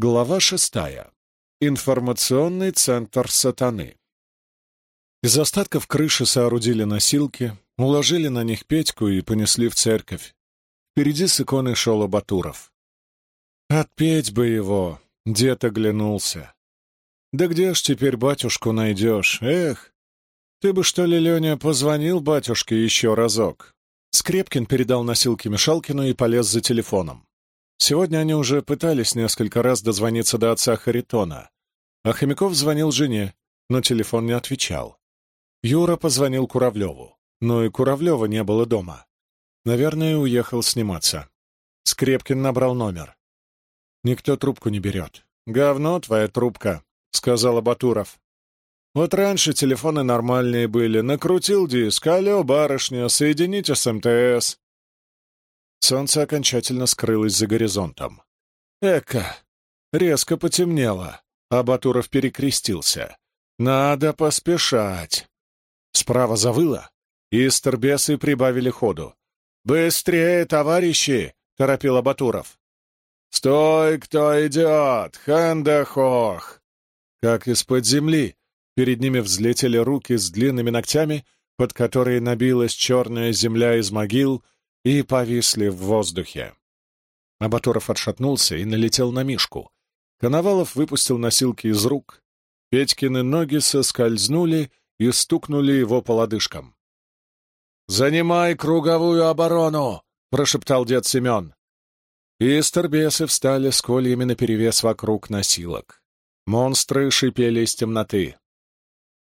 Глава шестая. Информационный центр сатаны. Из остатков крыши соорудили носилки, уложили на них Петьку и понесли в церковь. Впереди с иконой шел Абатуров. Отпеть бы его, дед оглянулся. Да где ж теперь батюшку найдешь? Эх, ты бы, что ли, Леня, позвонил батюшке еще разок? Скрепкин передал носилки Мишалкину и полез за телефоном. Сегодня они уже пытались несколько раз дозвониться до отца Харитона, а Хомяков звонил жене, но телефон не отвечал. Юра позвонил Куравлеву, но и Куравлева не было дома. Наверное, уехал сниматься. Скрепкин набрал номер. Никто трубку не берет. «Говно твоя трубка», — сказал Батуров. «Вот раньше телефоны нормальные были. Накрутил диск. Алло, барышня, соедините с МТС. Солнце окончательно скрылось за горизонтом. «Эка!» Резко потемнело, а Батуров перекрестился. «Надо поспешать!» Справа завыло, и стербесы прибавили ходу. «Быстрее, товарищи!» — торопил Абатуров. «Стой, кто идет! Хандахох!» Как из-под земли перед ними взлетели руки с длинными ногтями, под которые набилась черная земля из могил — и повисли в воздухе. Абатуров отшатнулся и налетел на Мишку. Коновалов выпустил носилки из рук. Петькины ноги соскользнули и стукнули его по лодыжкам. «Занимай круговую оборону!» — прошептал дед Семен. И стербесы встали с кольями наперевес вокруг носилок. Монстры шипели из темноты.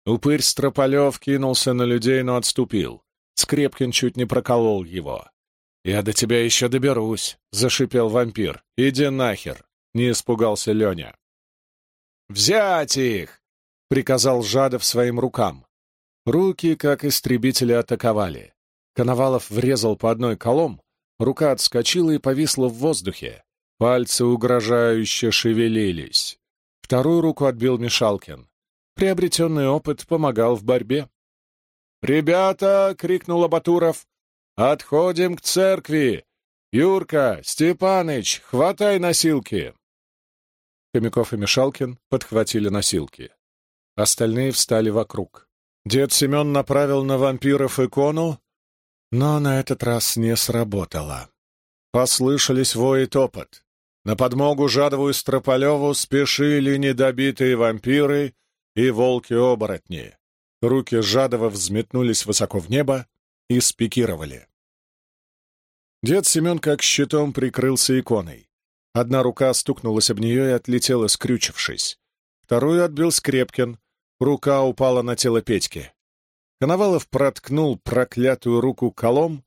Упырь Строполев кинулся на людей, но отступил. Скрепкин чуть не проколол его. «Я до тебя еще доберусь», — зашипел вампир. «Иди нахер», — не испугался Леня. «Взять их!» — приказал Жадов своим рукам. Руки, как истребители, атаковали. Коновалов врезал по одной колом, рука отскочила и повисла в воздухе. Пальцы угрожающе шевелились. Вторую руку отбил Мишалкин. Приобретенный опыт помогал в борьбе. «Ребята!» — крикнул Абатуров. «Отходим к церкви! Юрка, Степаныч, хватай носилки!» Хомяков и Мишалкин подхватили носилки. Остальные встали вокруг. Дед Семен направил на вампиров икону, но на этот раз не сработало. Послышались вой топот. На подмогу Жадову и Строполеву спешили недобитые вампиры и волки-оборотни. Руки Жадова взметнулись высоко в небо и спикировали. Дед Семен как щитом прикрылся иконой. Одна рука стукнулась об нее и отлетела, скрючившись. Вторую отбил Скрепкин. Рука упала на тело Петьки. Коновалов проткнул проклятую руку колом.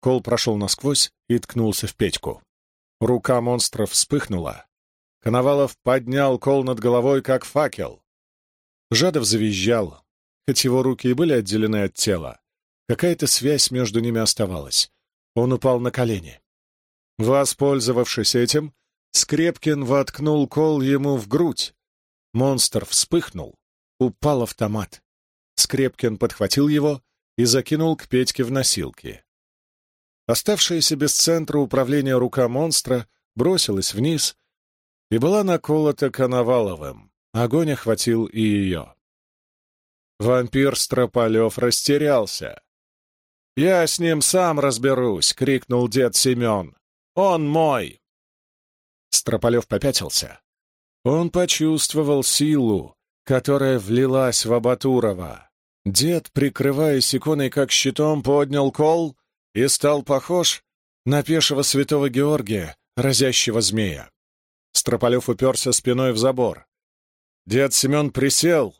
Кол прошел насквозь и ткнулся в Петьку. Рука монстра вспыхнула. Коновалов поднял кол над головой, как факел. Жадов завизжал, Хоть его руки и были отделены от тела, какая-то связь между ними оставалась. Он упал на колени. Воспользовавшись этим, Скрепкин воткнул кол ему в грудь. Монстр вспыхнул. Упал автомат. Скрепкин подхватил его и закинул к Петьке в носилки. Оставшаяся без центра управления рука монстра бросилась вниз и была наколота Коноваловым. Огонь охватил и ее. Вампир Строполев растерялся. «Я с ним сам разберусь!» — крикнул дед Семен. «Он мой!» Строполев попятился. Он почувствовал силу, которая влилась в Абатурова. Дед, прикрываясь иконой как щитом, поднял кол и стал похож на пешего святого Георгия, разящего змея. Строполев уперся спиной в забор. Дед Семен присел,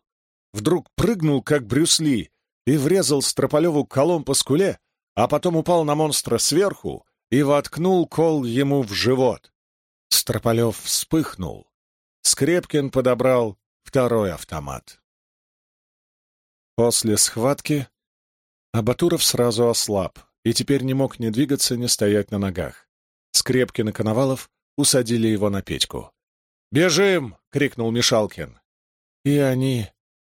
вдруг прыгнул, как Брюс Ли, и врезал Строполеву колом по скуле, а потом упал на монстра сверху и воткнул кол ему в живот. Строполев вспыхнул. Скрепкин подобрал второй автомат. После схватки Абатуров сразу ослаб и теперь не мог ни двигаться, ни стоять на ногах. Скрепкин и Коновалов усадили его на Петьку. «Бежим!» — крикнул Мишалкин. И они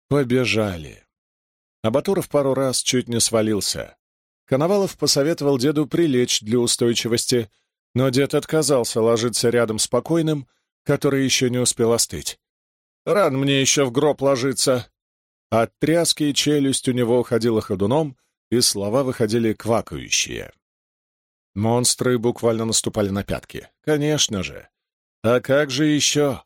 Побежали. Абатуров пару раз чуть не свалился. Коновалов посоветовал деду прилечь для устойчивости, но дед отказался ложиться рядом с покойным, который еще не успел остыть. «Рано мне еще в гроб ложиться!» От тряски челюсть у него ходила ходуном, и слова выходили квакающие. Монстры буквально наступали на пятки. Конечно же. А как же еще?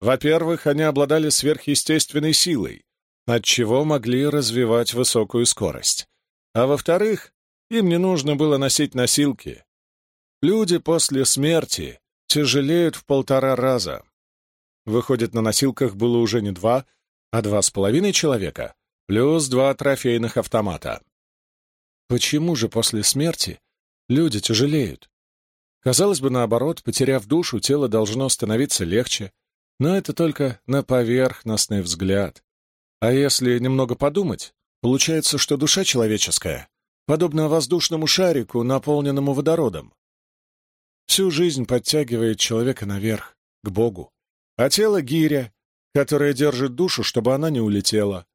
Во-первых, они обладали сверхъестественной силой, отчего могли развивать высокую скорость. А во-вторых, им не нужно было носить носилки. Люди после смерти тяжелеют в полтора раза. Выходит, на носилках было уже не два, а два с половиной человека, плюс два трофейных автомата. Почему же после смерти люди тяжелеют? Казалось бы, наоборот, потеряв душу, тело должно становиться легче, но это только на поверхностный взгляд. А если немного подумать, получается, что душа человеческая подобна воздушному шарику, наполненному водородом. Всю жизнь подтягивает человека наверх, к Богу, а тело — гиря, которая держит душу, чтобы она не улетела,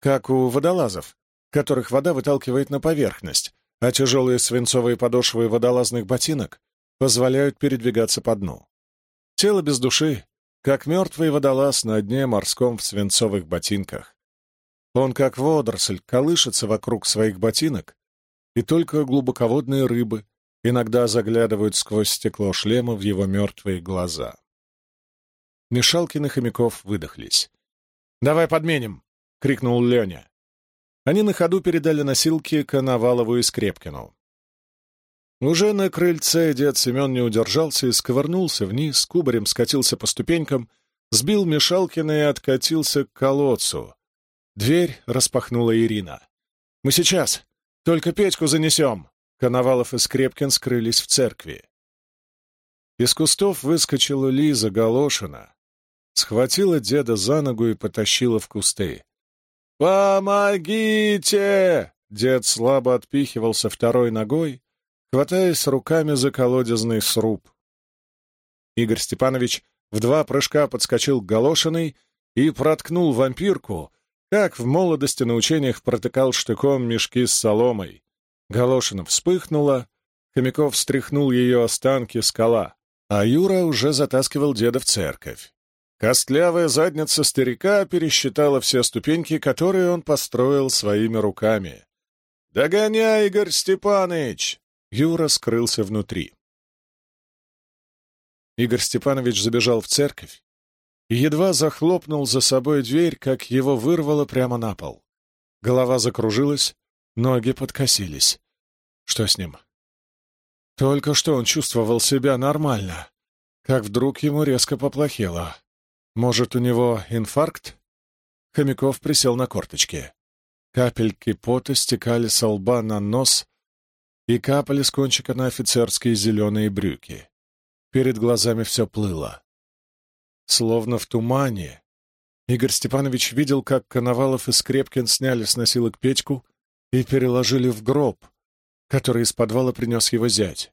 как у водолазов, которых вода выталкивает на поверхность, а тяжелые свинцовые подошвы водолазных ботинок позволяют передвигаться по дну. Тело без души, как мертвый водолаз на дне морском в свинцовых ботинках. Он, как водоросль, колышется вокруг своих ботинок, и только глубоководные рыбы иногда заглядывают сквозь стекло шлема в его мертвые глаза. Мешалкин и Хомяков выдохлись. «Давай подменим!» — крикнул Леня. Они на ходу передали носилки Коновалову и Скрепкину. Уже на крыльце дед Семен не удержался и сковырнулся вниз, кубарем скатился по ступенькам, сбил Мешалкина и откатился к колодцу. Дверь распахнула Ирина. «Мы сейчас! Только Петьку занесем!» Коновалов и Скрепкин скрылись в церкви. Из кустов выскочила Лиза Галошина, схватила деда за ногу и потащила в кусты. «Помогите!» Дед слабо отпихивался второй ногой, хватаясь руками за колодезный сруб. Игорь Степанович в два прыжка подскочил к Галошиной и проткнул вампирку, как в молодости на учениях протыкал штыком мешки с соломой. Галошина вспыхнула, Хомяков встряхнул ее останки скала, а Юра уже затаскивал деда в церковь. Костлявая задница старика пересчитала все ступеньки, которые он построил своими руками. «Догоняй, Игорь Степаныч!» Юра скрылся внутри. Игорь Степанович забежал в церковь и едва захлопнул за собой дверь, как его вырвало прямо на пол. Голова закружилась, ноги подкосились. Что с ним? Только что он чувствовал себя нормально, как вдруг ему резко поплохело. Может, у него инфаркт? Хомяков присел на корточки. Капельки пота стекали со лба на нос и капали с кончика на офицерские зеленые брюки. Перед глазами все плыло. Словно в тумане, Игорь Степанович видел, как Коновалов и Скрепкин сняли с носилок Петьку и переложили в гроб, который из подвала принес его зять.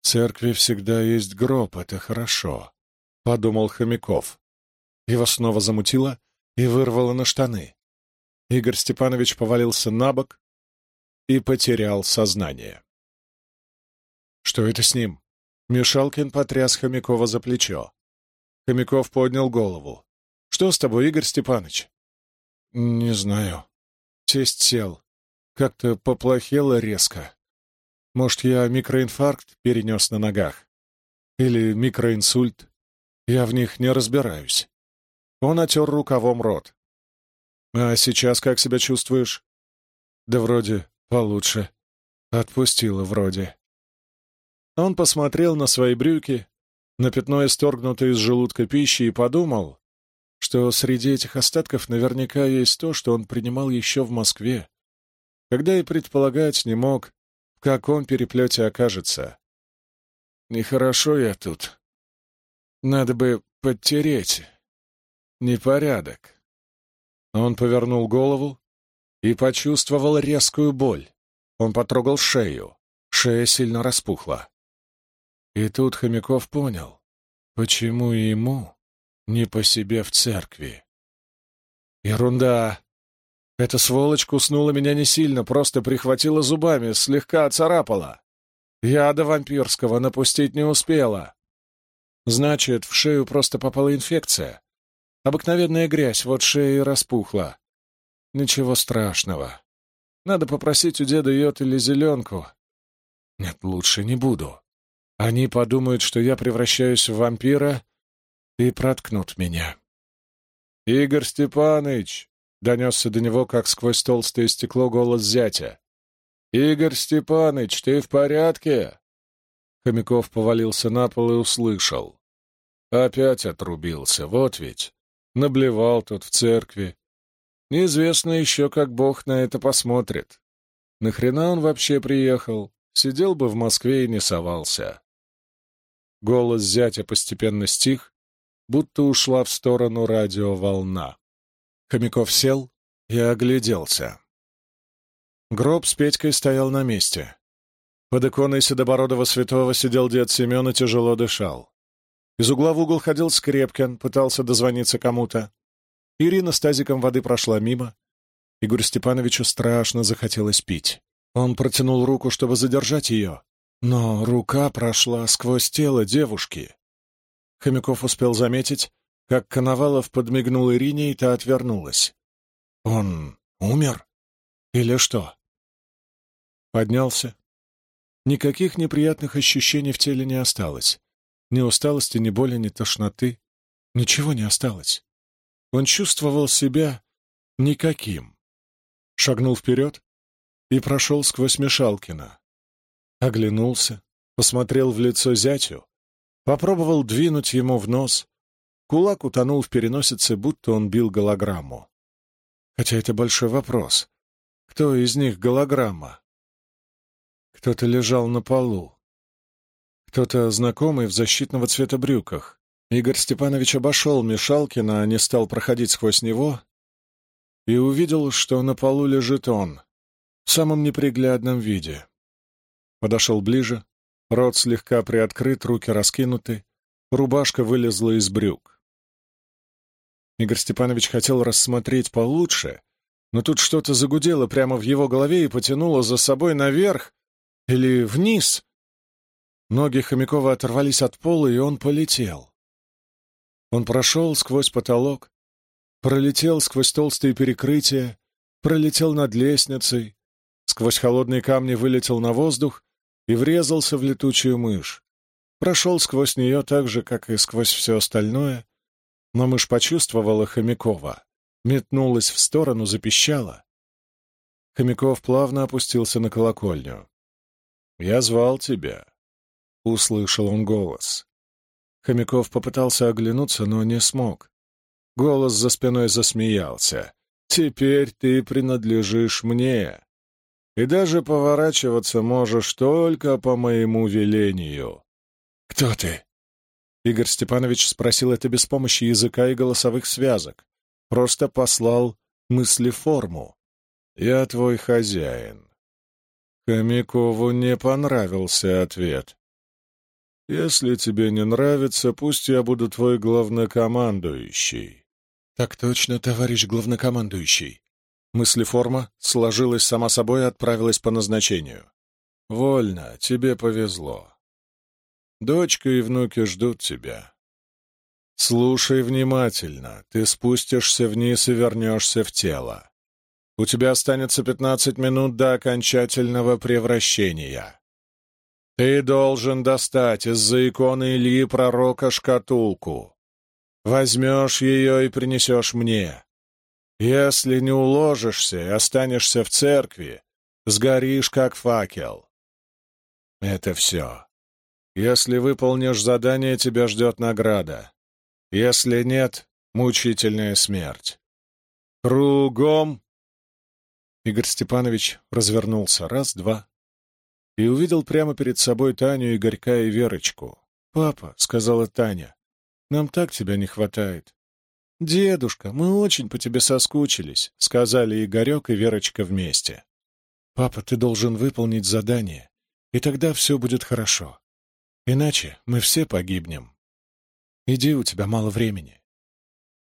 «В церкви всегда есть гроб, это хорошо», — подумал Хомяков. Его снова замутило и вырвало на штаны. Игорь Степанович повалился на бок, и потерял сознание. «Что это с ним?» Мишалкин потряс Хомякова за плечо. Хомяков поднял голову. «Что с тобой, Игорь Степанович?» «Не знаю. Тесть сел. Как-то поплохело резко. Может, я микроинфаркт перенес на ногах? Или микроинсульт? Я в них не разбираюсь». Он отер рукавом рот. «А сейчас как себя чувствуешь?» «Да вроде Получше. Отпустила вроде. Он посмотрел на свои брюки, на пятно исторгнутое из желудка пищи, и подумал, что среди этих остатков наверняка есть то, что он принимал еще в Москве, когда и предполагать не мог, в каком переплете окажется. Нехорошо я тут. Надо бы подтереть. Непорядок. Он повернул голову, и почувствовал резкую боль. Он потрогал шею. Шея сильно распухла. И тут Хомяков понял, почему ему не по себе в церкви. Ерунда. Эта сволочь куснула меня не сильно, просто прихватила зубами, слегка оцарапала. Яда вампирского напустить не успела. Значит, в шею просто попала инфекция. Обыкновенная грязь, вот шея и распухла. Ничего страшного. Надо попросить у деда йод или зеленку. Нет, лучше не буду. Они подумают, что я превращаюсь в вампира и проткнут меня. «Игорь Степаныч!» — донесся до него, как сквозь толстое стекло, голос зятя. «Игорь Степаныч, ты в порядке?» Хомяков повалился на пол и услышал. Опять отрубился, вот ведь. Наблевал тут в церкви. Неизвестно еще, как Бог на это посмотрит. Нахрена он вообще приехал? Сидел бы в Москве и не совался. Голос зятя постепенно стих, будто ушла в сторону радиоволна. Хомяков сел и огляделся. Гроб с Петькой стоял на месте. Под иконой седобородого святого сидел дед Семен и тяжело дышал. Из угла в угол ходил Скрепкин, пытался дозвониться кому-то. Ирина с тазиком воды прошла мимо. Игорю Степановичу страшно захотелось пить. Он протянул руку, чтобы задержать ее, но рука прошла сквозь тело девушки. Хомяков успел заметить, как Коновалов подмигнул Ирине, и та отвернулась. «Он умер? Или что?» Поднялся, Никаких неприятных ощущений в теле не осталось. Ни усталости, ни боли, ни тошноты. Ничего не осталось. Он чувствовал себя никаким. Шагнул вперед и прошел сквозь Мешалкина. Оглянулся, посмотрел в лицо зятю, попробовал двинуть ему в нос. Кулак утонул в переносице, будто он бил голограмму. Хотя это большой вопрос. Кто из них голограмма? Кто-то лежал на полу. Кто-то знакомый в защитного цвета брюках. Игорь Степанович обошел Мешалкина, а не стал проходить сквозь него, и увидел, что на полу лежит он, в самом неприглядном виде. Подошел ближе, рот слегка приоткрыт, руки раскинуты, рубашка вылезла из брюк. Игорь Степанович хотел рассмотреть получше, но тут что-то загудело прямо в его голове и потянуло за собой наверх, или вниз? Ноги Хомякова оторвались от пола, и он полетел. Он прошел сквозь потолок, пролетел сквозь толстые перекрытия, пролетел над лестницей, сквозь холодные камни вылетел на воздух и врезался в летучую мышь. Прошел сквозь нее так же, как и сквозь все остальное, но мышь почувствовала Хомякова, метнулась в сторону, запищала. Хомяков плавно опустился на колокольню. «Я звал тебя», — услышал он голос. Хомяков попытался оглянуться, но не смог. Голос за спиной засмеялся. «Теперь ты принадлежишь мне, и даже поворачиваться можешь только по моему велению». «Кто ты?» Игорь Степанович спросил это без помощи языка и голосовых связок. Просто послал мыслеформу. «Я твой хозяин. Хомякову не понравился ответ. «Если тебе не нравится, пусть я буду твой главнокомандующий». «Так точно, товарищ главнокомандующий». Мыслеформа сложилась сама собой и отправилась по назначению. «Вольно, тебе повезло. Дочка и внуки ждут тебя. Слушай внимательно, ты спустишься вниз и вернешься в тело. У тебя останется пятнадцать минут до окончательного превращения. Ты должен достать из-за иконы Ильи Пророка шкатулку. Возьмешь ее и принесешь мне. Если не уложишься и останешься в церкви, сгоришь как факел. Это все. Если выполнишь задание, тебя ждет награда. Если нет — мучительная смерть. Кругом Игорь Степанович развернулся раз-два и увидел прямо перед собой Таню, Игорька и Верочку. «Папа», — сказала Таня, — «нам так тебя не хватает». «Дедушка, мы очень по тебе соскучились», — сказали Игорек и Верочка вместе. «Папа, ты должен выполнить задание, и тогда все будет хорошо. Иначе мы все погибнем. Иди, у тебя мало времени».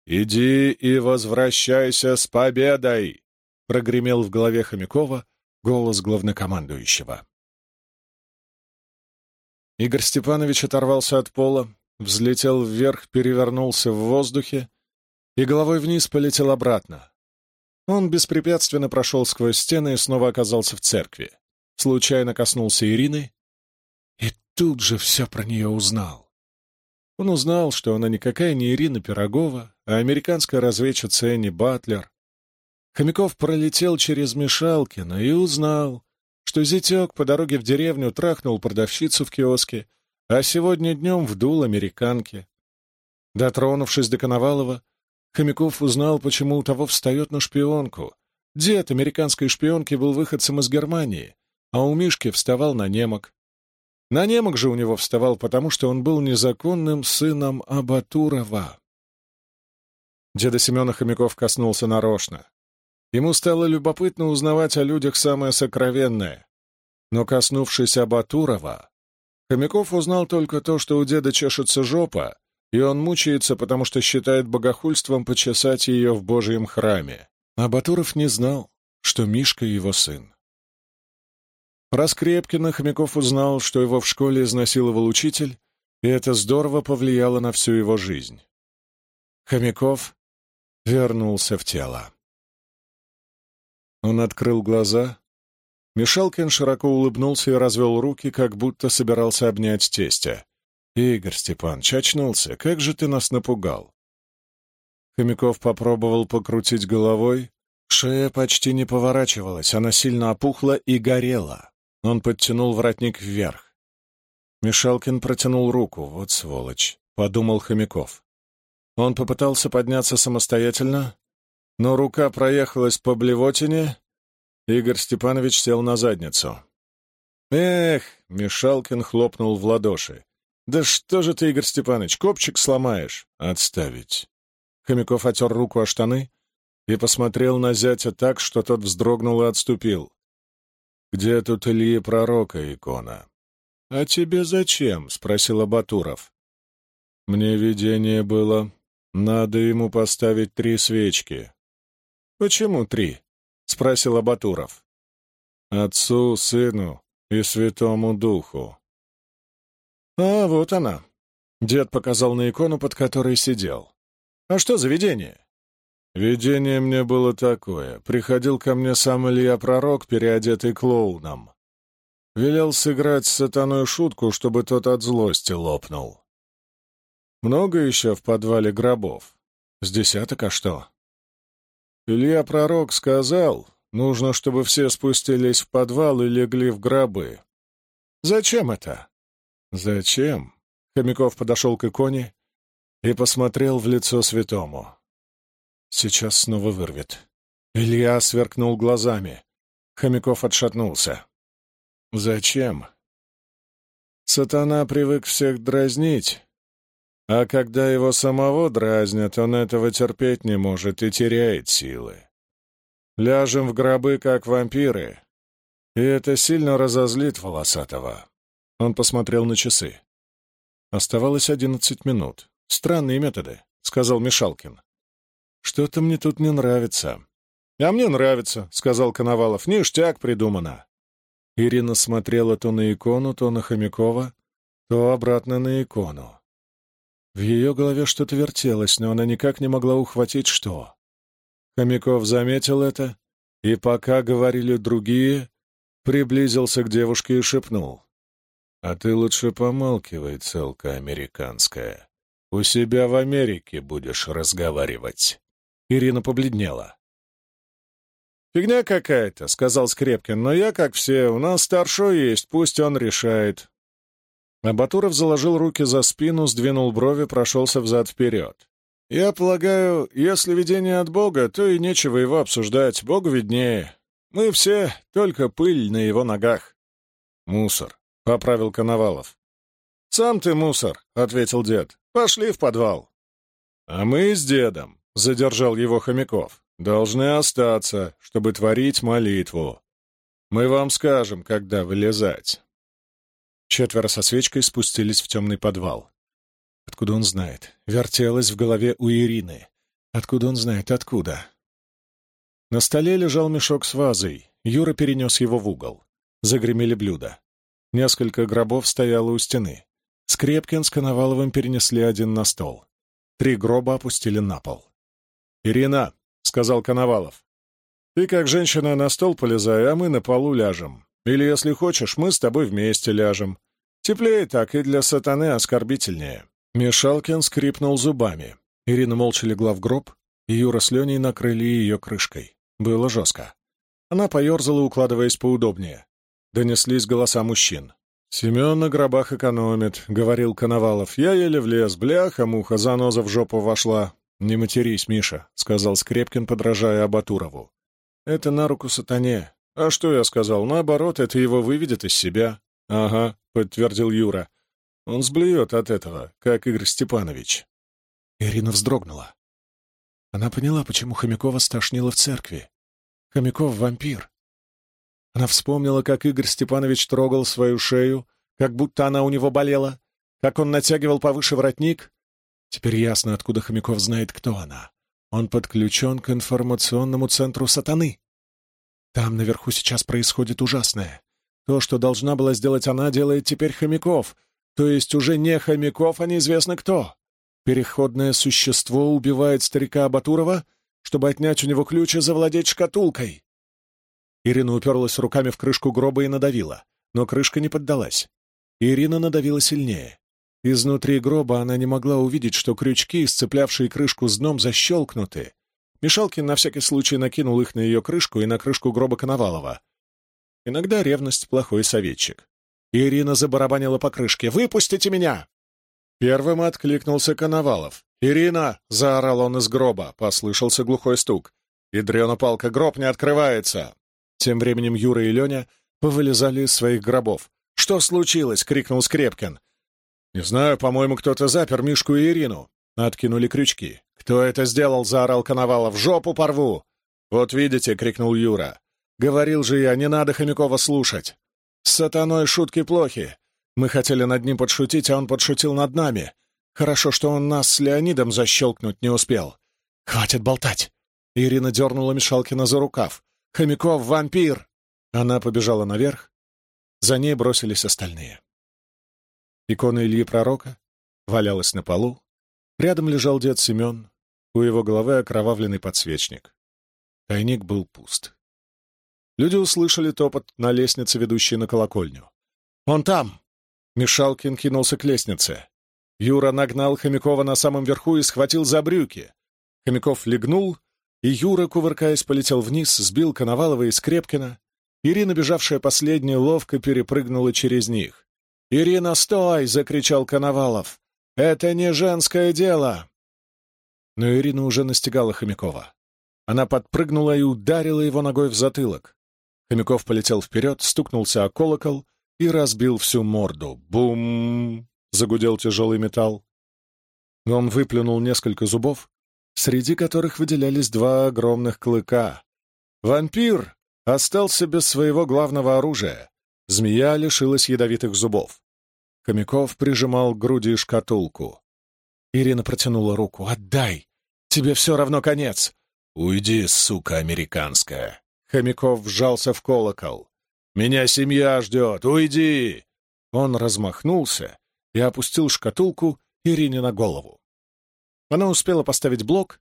«Иди и возвращайся с победой!» — прогремел в голове Хомякова голос главнокомандующего. Игорь Степанович оторвался от пола, взлетел вверх, перевернулся в воздухе и головой вниз полетел обратно. Он беспрепятственно прошел сквозь стены и снова оказался в церкви. Случайно коснулся Ирины и тут же все про нее узнал. Он узнал, что она никакая не Ирина Пирогова, а американская разведчица Энни Батлер. Хомяков пролетел через Мешалкина и узнал, что зятек по дороге в деревню трахнул продавщицу в киоске, а сегодня днем вдул американки. Дотронувшись до Коновалова, Хомяков узнал, почему у того встает на шпионку. Дед американской шпионки был выходцем из Германии, а у Мишки вставал на немок. На немок же у него вставал, потому что он был незаконным сыном Абатурова. Деда Семена Хомяков коснулся нарочно. Ему стало любопытно узнавать о людях самое сокровенное. Но, коснувшись Абатурова, Хомяков узнал только то, что у деда чешется жопа, и он мучается, потому что считает богохульством почесать ее в Божьем храме. А Батуров не знал, что Мишка его сын. Про Скрепкина Хомяков узнал, что его в школе изнасиловал учитель, и это здорово повлияло на всю его жизнь. Хомяков вернулся в тело. Он открыл глаза. Мишалкин широко улыбнулся и развел руки, как будто собирался обнять тестя. «Игорь Степанович, очнулся. Как же ты нас напугал?» Хомяков попробовал покрутить головой. Шея почти не поворачивалась, она сильно опухла и горела. Он подтянул воротник вверх. Мишалкин протянул руку. «Вот сволочь», — подумал Хомяков. Он попытался подняться самостоятельно, но рука проехалась по блевотине. Игорь Степанович сел на задницу. «Эх!» — Мишалкин хлопнул в ладоши. «Да что же ты, Игорь Степанович, копчик сломаешь?» «Отставить». Хомяков отер руку о штаны и посмотрел на зятя так, что тот вздрогнул и отступил. «Где тут Ильи Пророка икона?» «А тебе зачем?» — спросил Абатуров. «Мне видение было. Надо ему поставить три свечки». «Почему три?» — спросил Абатуров. «Отцу, Сыну и Святому Духу». «А, вот она». Дед показал на икону, под которой сидел. «А что за видение?» «Видение мне было такое. Приходил ко мне сам Илья-пророк, переодетый клоуном. Велел сыграть с сатаной шутку, чтобы тот от злости лопнул. Много еще в подвале гробов? С десяток, а что?» Илья-пророк сказал, нужно, чтобы все спустились в подвал и легли в гробы. «Зачем это?» «Зачем?» Хомяков подошел к иконе и посмотрел в лицо святому. «Сейчас снова вырвет». Илья сверкнул глазами. Хомяков отшатнулся. «Зачем?» «Сатана привык всех дразнить, а когда его самого дразнят, он этого терпеть не может и теряет силы. Ляжем в гробы, как вампиры, и это сильно разозлит волосатого». Он посмотрел на часы. Оставалось одиннадцать минут. Странные методы, — сказал Мишалкин. Что-то мне тут не нравится. А мне нравится, — сказал Коновалов. Ништяк придумано. Ирина смотрела то на икону, то на Хомякова, то обратно на икону. В ее голове что-то вертелось, но она никак не могла ухватить, что. Хомяков заметил это, и пока говорили другие, приблизился к девушке и шепнул. А ты лучше помалкивай, целка американская. У себя в Америке будешь разговаривать. Ирина побледнела. «Фигня какая-то», — сказал Скрепкин, — «но я, как все, у нас старшой есть, пусть он решает». Абатуров заложил руки за спину, сдвинул брови, прошелся взад-вперед. «Я полагаю, если видение от Бога, то и нечего его обсуждать, Богу виднее. Мы все только пыль на его ногах». «Мусор», — поправил Коновалов. «Сам ты мусор», — ответил дед. «Пошли в подвал». «А мы с дедом», — задержал его Хомяков, — «должны остаться, чтобы творить молитву. Мы вам скажем, когда вылезать». Четверо со свечкой спустились в темный подвал. Откуда он знает? Вертелось в голове у Ирины. Откуда он знает? Откуда? На столе лежал мешок с вазой. Юра перенес его в угол. Загремели блюда. Несколько гробов стояло у стены. Скрепкин с Коноваловым перенесли один на стол. Три гроба опустили на пол. «Ирина», — сказал Коновалов, — «ты как женщина на стол полезай, а мы на полу ляжем. Или, если хочешь, мы с тобой вместе ляжем. Теплее так и для сатаны оскорбительнее». Мешалкин скрипнул зубами. Ирина молча легла в гроб, и Юра с Леней накрыли ее крышкой. Было жестко. Она поерзала, укладываясь поудобнее. Донеслись голоса мужчин. «Семен на гробах экономит», — говорил Коновалов. «Я еле влез, бляха, муха, заноза в жопу вошла». «Не матерись, Миша», — сказал Скрепкин, подражая Абатурову. «Это на руку сатане. А что я сказал? Наоборот, это его выведет из себя». «Ага», — подтвердил Юра. «Он сблюет от этого, как Игорь Степанович». Ирина вздрогнула. Она поняла, почему Хомякова стошнила в церкви. Хомяков — вампир. Она вспомнила, как Игорь Степанович трогал свою шею, как будто она у него болела, как он натягивал повыше воротник. Теперь ясно, откуда Хомяков знает, кто она. Он подключен к информационному центру сатаны. Там наверху сейчас происходит ужасное. То, что должна была сделать она, делает теперь Хомяков. То есть уже не Хомяков, а неизвестно кто. Переходное существо убивает старика Абатурова, чтобы отнять у него ключ и завладеть шкатулкой. Ирина уперлась руками в крышку гроба и надавила, но крышка не поддалась. Ирина надавила сильнее. Изнутри гроба она не могла увидеть, что крючки, сцеплявшие крышку с дном, защелкнуты. Мишалкин на всякий случай накинул их на ее крышку и на крышку гроба Коновалова. Иногда ревность — плохой советчик. Ирина забарабанила по крышке. «Выпустите меня!» Первым откликнулся Коновалов. «Ирина!» — заорал он из гроба. Послышался глухой стук. «Ядрена палка, гроб не открывается!» Тем временем Юра и Леня повылезали из своих гробов. «Что случилось?» — крикнул Скрепкин. «Не знаю, по-моему, кто-то запер Мишку и Ирину». Откинули крючки. «Кто это сделал?» — заорал Коновалов. «Жопу порву!» «Вот видите!» — крикнул Юра. «Говорил же я, не надо Хомякова слушать. С сатаной шутки плохи. Мы хотели над ним подшутить, а он подшутил над нами. Хорошо, что он нас с Леонидом защелкнуть не успел. Хватит болтать!» Ирина дернула Мишалкина за рукав. «Хомяков — вампир!» Она побежала наверх. За ней бросились остальные. Икона Ильи Пророка валялась на полу. Рядом лежал дед Семен. У его головы окровавленный подсвечник. Тайник был пуст. Люди услышали топот на лестнице, ведущей на колокольню. «Он там!» Мишалкин кинулся к лестнице. Юра нагнал Хомякова на самом верху и схватил за брюки. Хомяков легнул, и Юра, кувыркаясь, полетел вниз, сбил Коновалова и Скрепкина. Ирина, бежавшая последней, ловко перепрыгнула через них. «Ирина, стой!» — закричал Коновалов. «Это не женское дело!» Но Ирина уже настигала Хомякова. Она подпрыгнула и ударила его ногой в затылок. Хомяков полетел вперед, стукнулся о колокол и разбил всю морду. Бум! Загудел тяжелый металл. Он выплюнул несколько зубов, среди которых выделялись два огромных клыка. Вампир остался без своего главного оружия. Змея лишилась ядовитых зубов. Хомяков прижимал к груди шкатулку. Ирина протянула руку. «Отдай! Тебе все равно конец!» «Уйди, сука американская!» Хомяков вжался в колокол. Меня семья ждет! Уйди!» Он размахнулся и опустил шкатулку Ирине на голову. Она успела поставить блок,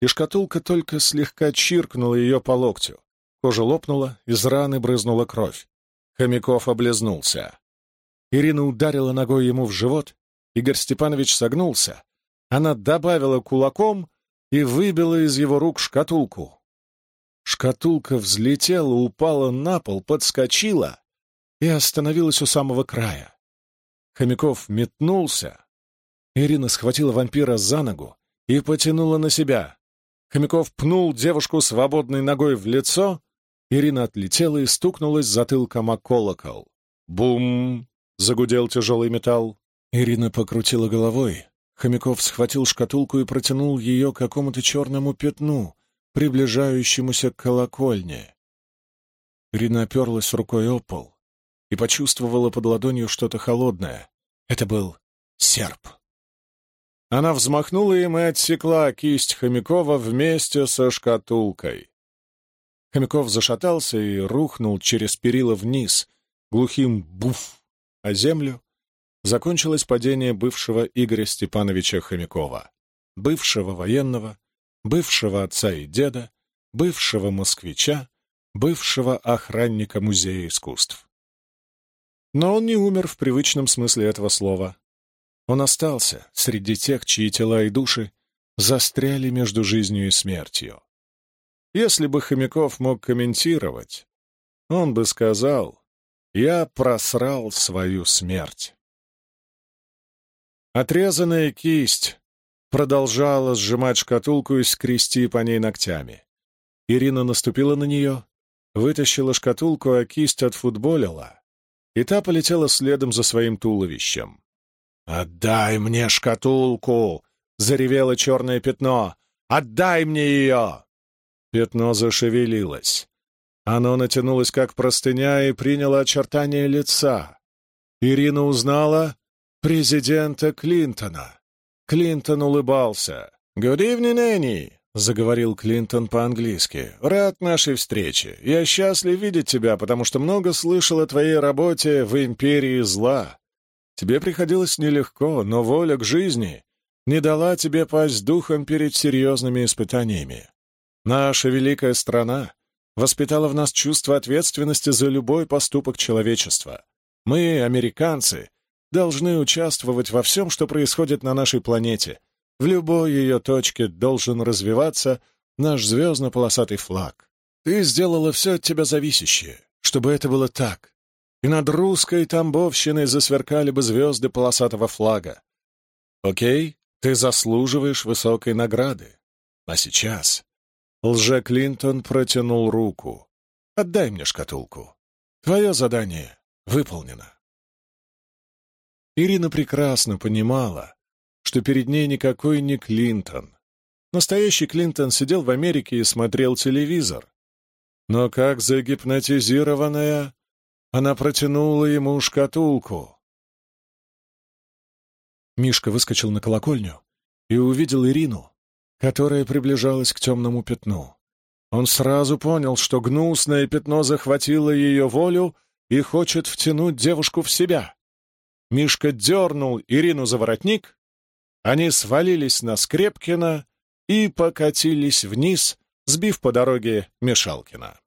и шкатулка только слегка чиркнула ее по локтю. Кожа лопнула, из раны брызнула кровь. Хомяков облизнулся. Ирина ударила ногой ему в живот, Игорь Степанович согнулся. Она добавила кулаком и выбила из его рук шкатулку. Шкатулка взлетела, упала на пол, подскочила и остановилась у самого края. Хомяков метнулся. Ирина схватила вампира за ногу и потянула на себя. Хомяков пнул девушку свободной ногой в лицо. Ирина отлетела и стукнулась затылком о колокол. Бум! Загудел тяжелый металл. Ирина покрутила головой. Хомяков схватил шкатулку и протянул ее к какому-то черному пятну, приближающемуся к колокольне. Рина оперлась рукой о пол и почувствовала под ладонью что-то холодное. Это был серп. Она взмахнула им и отсекла кисть Хомякова вместе со шкатулкой. Хомяков зашатался и рухнул через перила вниз, глухим буф, о землю, закончилось падение бывшего Игоря Степановича Хомякова, бывшего военного, бывшего отца и деда, бывшего москвича, бывшего охранника Музея искусств. Но он не умер в привычном смысле этого слова. Он остался среди тех, чьи тела и души застряли между жизнью и смертью. Если бы Хомяков мог комментировать, он бы сказал, «Я просрал свою смерть». Отрезанная кисть продолжала сжимать шкатулку и скрести по ней ногтями. Ирина наступила на нее, вытащила шкатулку, а кисть отфутболила, и та полетела следом за своим туловищем. «Отдай мне шкатулку!» — заревело черное пятно. «Отдай мне ее!» Пятно зашевелилось. Оно натянулось, как простыня, и приняло очертания лица. Ирина узнала президента Клинтона. Клинтон улыбался. «Good evening, Энни!» — заговорил Клинтон по-английски. «Рад нашей встрече. Я счастлив видеть тебя, потому что много слышал о твоей работе в империи зла. Тебе приходилось нелегко, но воля к жизни не дала тебе пасть духом перед серьезными испытаниями. Наша великая страна воспитала в нас чувство ответственности за любой поступок человечества. Мы, американцы, должны участвовать во всем, что происходит на нашей планете, в любой ее точке должен развиваться наш звездно-полосатый флаг. Ты сделала все от тебя зависящее, чтобы это было так. И над русской Тамбовщиной засверкали бы звезды полосатого флага. Окей, ты заслуживаешь высокой награды. А сейчас лже Клинтон протянул руку. Отдай мне шкатулку. Твое задание выполнено. Ирина прекрасно понимала, что перед ней никакой не Клинтон. Настоящий Клинтон сидел в Америке и смотрел телевизор. Но как загипнотизированная, она протянула ему шкатулку. Мишка выскочил на колокольню и увидел Ирину, которая приближалась к темному пятну. Он сразу понял, что гнусное пятно захватило ее волю и хочет втянуть девушку в себя. Мишка дернул Ирину за воротник, они свалились на Скрепкина и покатились вниз, сбив по дороге Мешалкина.